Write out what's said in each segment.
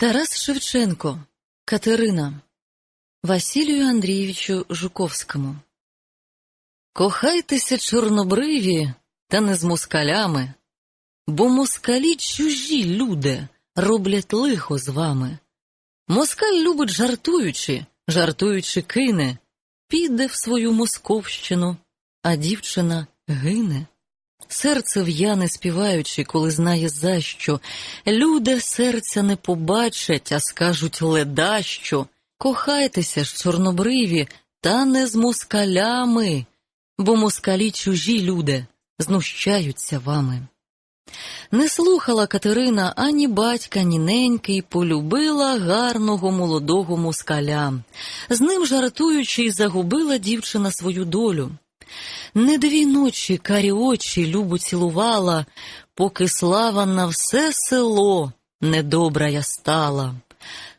Тарас Шевченко, Катерина, Василію Андрійовичу Жуковському. Кохайтеся, чорнобриві, та не з москалями, бо москалі чужі люди роблять лихо з вами. Москаль любить жартуючи, жартуючи кине, піде в свою московщину, а дівчина гине. Серце в'яне співаючи, коли знає за що. Люди серця не побачать, а скажуть ледащо. Кохайтеся ж, чорнобриві, та не з москалями, бо москалі чужі люди знущаються вами. Не слухала Катерина ані батька, ні неньки, й полюбила гарного молодого москаля. З ним жартуючи, загубила дівчина свою долю. Не дві ночі карі очі любу цілувала, поки слава на все село недобра я стала.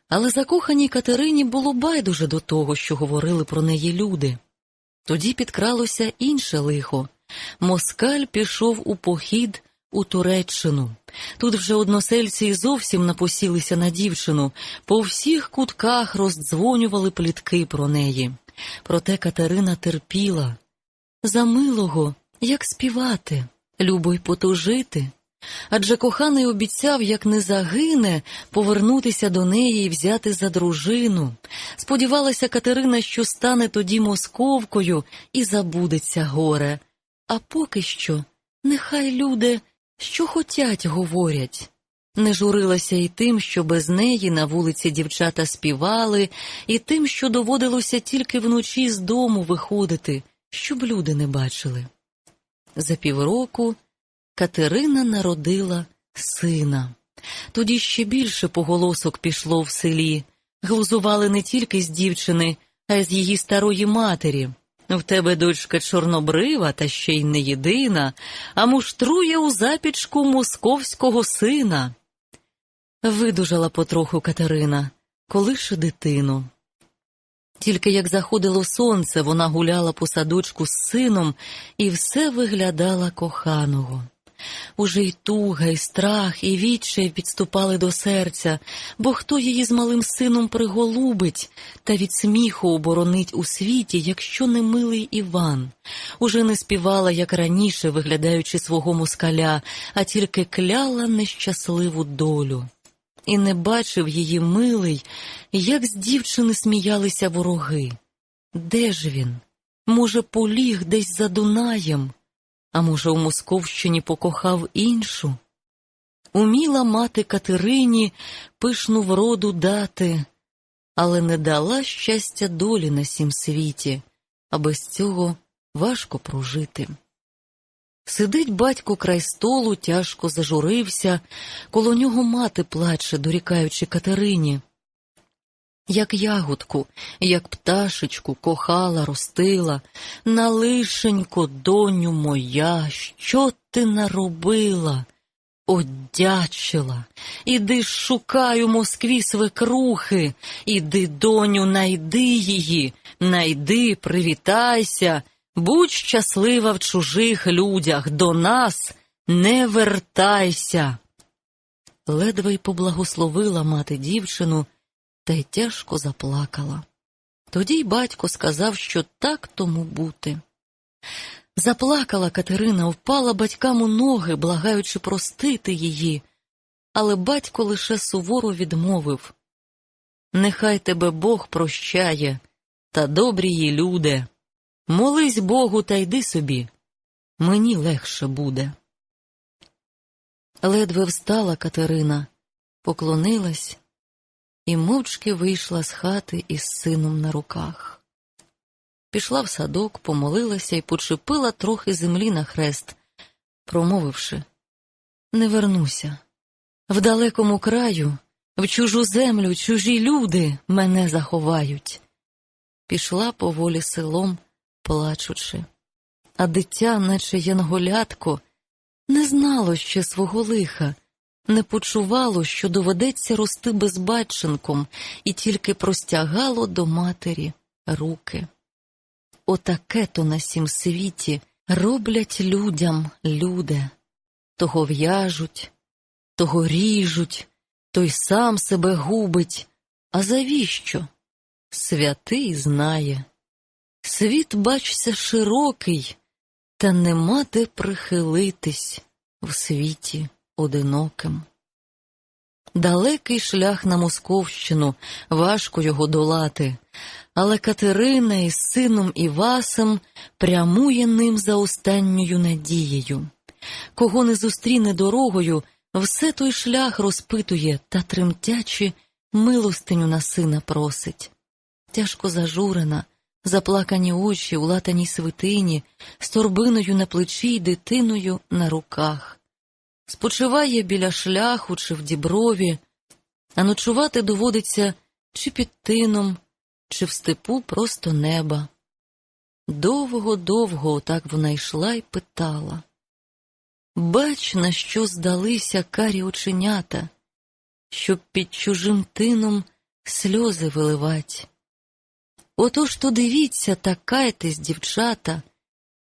Але закоханій Катерині було байдуже до того, що говорили про неї люди. Тоді підкралося інше лихо. Москаль пішов у похід у Туреччину. Тут вже односельці і зовсім напосілися на дівчину, по всіх кутках роздзвонювали плітки про неї. Проте Катерина терпіла. За милого, як співати, любо й потужити. Адже коханий обіцяв, як не загине, повернутися до неї і взяти за дружину. Сподівалася Катерина, що стане тоді московкою і забудеться горе. А поки що, нехай люди, що хотять, говорять. Не журилася і тим, що без неї на вулиці дівчата співали, і тим, що доводилося тільки вночі з дому виходити щоб люди не бачили. За півроку Катерина народила сина. Тоді ще більше поголосок пішло в селі. Глузували не тільки з дівчини, а й з її старої матері. В тебе дочка чорнобрива, та ще й не єдина, а муштрує у запічку московського сина. Видужала потроху Катерина, колише дитину. Тільки як заходило сонце, вона гуляла по садочку з сином і все виглядала коханого. Уже й туга, і страх, і відчай підступали до серця, бо хто її з малим сином приголубить та від сміху оборонить у світі, якщо не милий Іван. Уже не співала, як раніше, виглядаючи свого москаля, а тільки кляла нещасливу долю і не бачив її милий, як з дівчини сміялися вороги. Де ж він? Може, поліг десь за Дунаєм, а може, у Московщині покохав іншу? Уміла мати Катерині пишну вроду дати, але не дала щастя долі на сім світі, а без цього важко прожити. Сидить батько край столу, тяжко зажурився, коло нього мати плаче, дорікаючи Катерині. Як ягодку, як пташечку кохала, ростила, на лишенько, доню моя, що ти наробила? Одячила, іди ж шукай у Москві свекрухи, іди, доню, найди її, найди, привітайся. Будь щаслива в чужих людях, до нас не вертайся. Ледве й поблагословила мати дівчину та й тяжко заплакала. Тоді й батько сказав, що так тому бути. Заплакала Катерина, впала батькам у ноги, благаючи простити її, але батько лише суворо відмовив Нехай тебе Бог прощає, та добрі її люди. Молись Богу та йди собі, мені легше буде. Ледве встала Катерина, поклонилась і мовчки вийшла з хати із сином на руках. Пішла в садок, помолилася і почепила трохи землі на хрест, промовивши Не вернуся. В далекому краю, в чужу землю, чужі люди мене заховають. Пішла поволі селом плачучи, а дитя, наче янголятко, не знало ще свого лиха, не почувало, що доведеться рости безбатченком, і тільки простягало до матері руки. Отаке то на сім світі роблять людям люди, того в'яжуть, того ріжуть, той сам себе губить. А завіщо? Святий знає. Світ, бачся, широкий, та нема де прихилитись в світі одиноким. Далекий шлях на Московщину, важко його долати, але Катерина із сином Івасом прямує ним за останньою надією. Кого не зустріне дорогою, все той шлях розпитує та тремтячи милостиню на сина просить. Тяжко зажурена, заплакані очі у латаній свитині, з торбиною на плечі й дитиною на руках. Спочиває біля шляху чи в діброві, а ночувати доводиться чи під тином, чи в степу просто неба. Довго-довго отак вона йшла й питала. Бач, на що здалися карі оченята, щоб під чужим тином сльози виливать. Отож то дивіться та кайтесь, дівчата,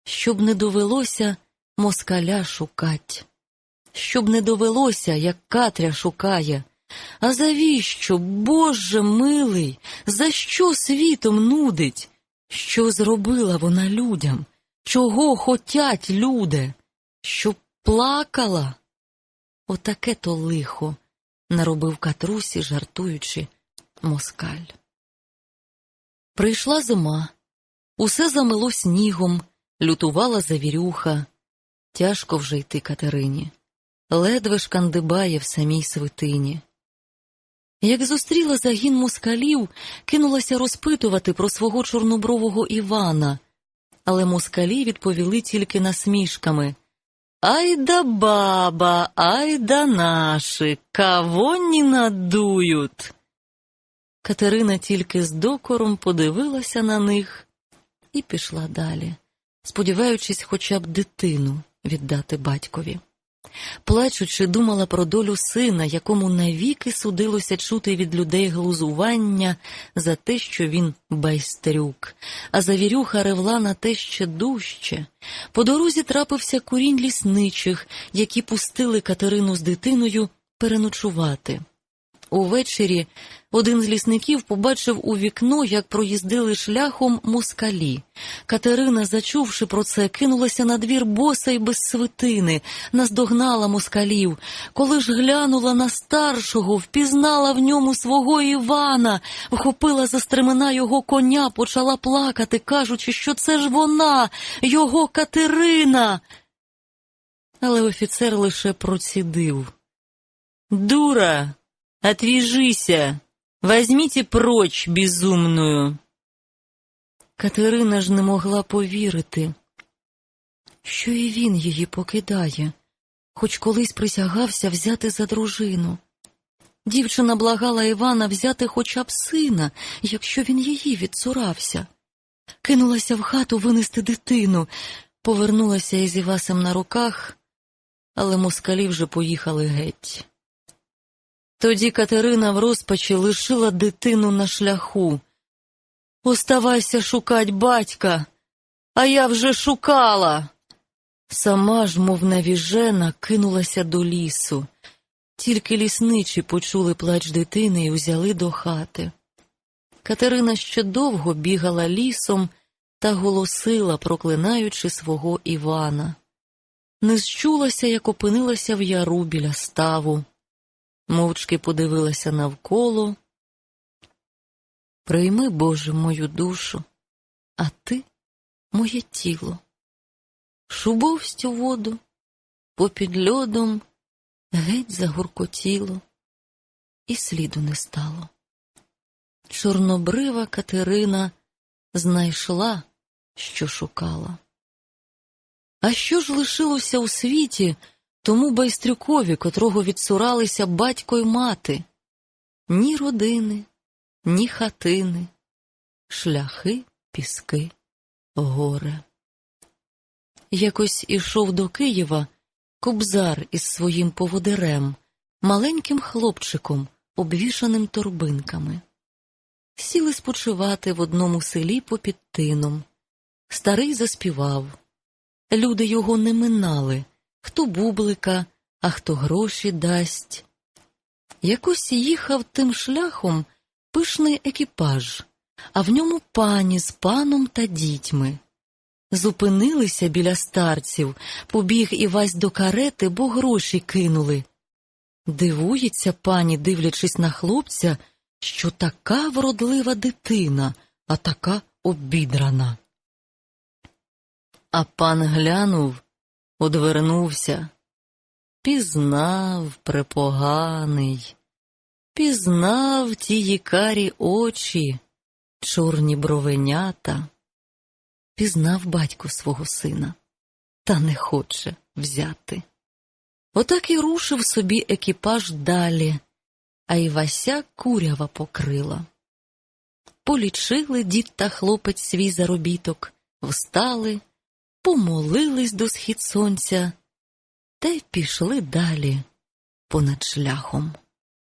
щоб не довелося москаля шукать, щоб не довелося, як Катря шукає. А завіщо, Боже милий, за що світом нудить? Що зробила вона людям? Чого хотять люди? Щоб плакала? Отаке то лихо, наробив катрусі, жартуючи, москаль. Прийшла зима, усе замило снігом, лютувала завірюха. Тяжко вже йти Катерині, ледве ж кандибає в самій свитині. Як зустріла загін москалів, кинулася розпитувати про свого чорнобрового Івана, але москалі відповіли тільки насмішками Ай да баба, ай да наші, кого не надують. Катерина тільки з докором подивилася на них і пішла далі, сподіваючись хоча б дитину віддати батькові. Плачучи, думала про долю сина, якому навіки судилося чути від людей глузування за те, що він байстрюк, а завірюха ревла на те ще дужче. По дорозі трапився курінь лісничих, які пустили Катерину з дитиною переночувати. Увечері один з лісників побачив у вікно, як проїздили шляхом москалі. Катерина, зачувши про це, кинулася на двір боса й без свитини, наздогнала москалів. Коли ж глянула на старшого, впізнала в ньому свого Івана, вхопила за стремена його коня, почала плакати, кажучи, що це ж вона, його Катерина. Але офіцер лише процідив. Дура! Отвяжися! Возьмите прочь безумную!» Катерина ж не могла повірити, що і він її покидає, хоч колись присягався взяти за дружину. Дівчина благала Івана взяти хоча б сина, якщо він її відсурався. Кинулася в хату винести дитину, повернулася із Івасем на руках, але москалі вже поїхали геть. Тоді Катерина в розпачі лишила дитину на шляху. Оставайся шукать батька, а я вже шукала. Сама ж, мов навіжена, кинулася до лісу. Тільки лісничі почули плач дитини і узяли до хати. Катерина ще довго бігала лісом та голосила, проклинаючи свого Івана. Не зчулася, як опинилася в яру біля ставу мовчки подивилася навколо. Прийми, Боже, мою душу, а ти моє тіло. Шубовсть у воду, попід льодом геть загуркотіло, і сліду не стало. Чорнобрива Катерина знайшла, що шукала. А що ж лишилося у світі? Тому байстрюкові, котрого відсуралися батько й мати, ні родини, ні хатини, шляхи, піски, горе. Якось ішов до Києва кобзар із своїм поводирем, маленьким хлопчиком, обвішаним торбинками. Сіли спочивати в одному селі попід тином. Старий заспівав. Люди його не минали хто бублика, а хто гроші дасть. Якось їхав тим шляхом пишний екіпаж, а в ньому пані з паном та дітьми. Зупинилися біля старців, побіг Івась до карети, бо гроші кинули. Дивується пані, дивлячись на хлопця, що така вродлива дитина, а така обідрана. А пан глянув, одвернувся. Пізнав препоганий, пізнав тії карі очі, чорні бровенята, пізнав батько свого сина, та не хоче взяти. Отак і рушив собі екіпаж далі, а Івася курява покрила. Полічили дід та хлопець свій заробіток, встали, помолились до схід сонця та й пішли далі понад шляхом.